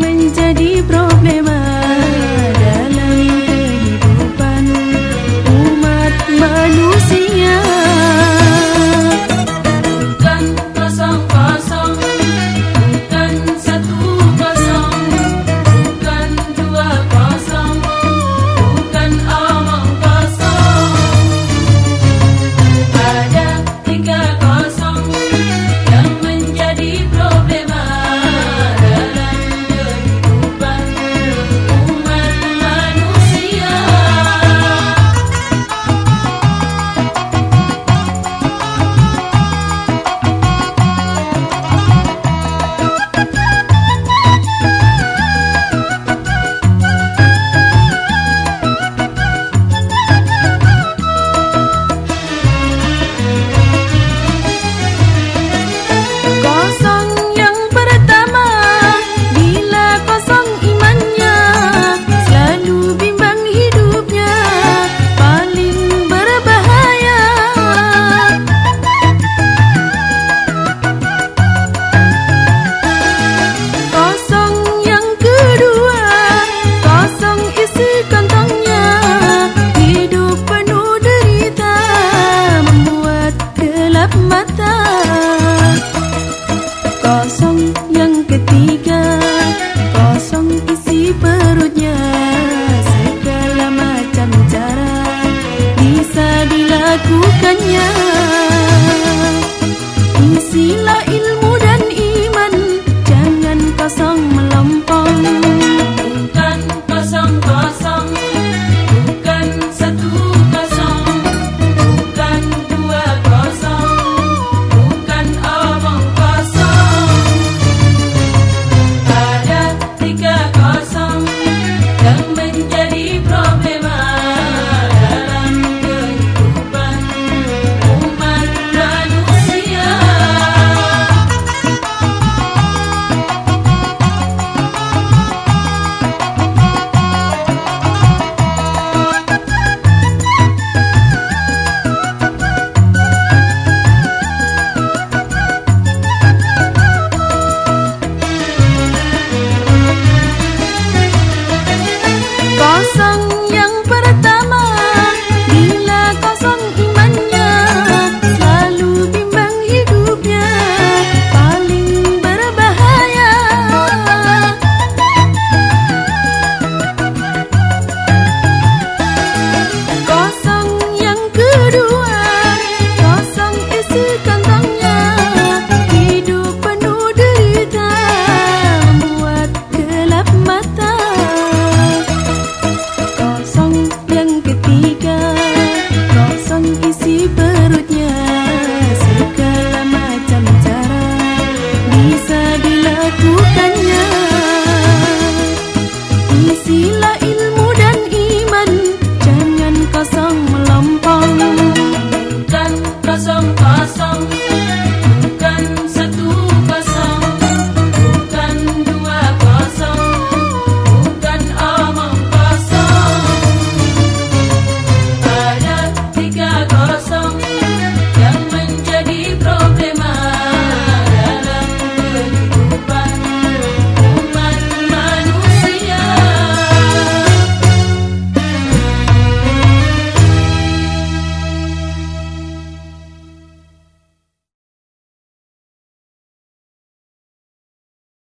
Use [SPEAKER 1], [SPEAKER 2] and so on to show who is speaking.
[SPEAKER 1] menjadi pro ilmu love.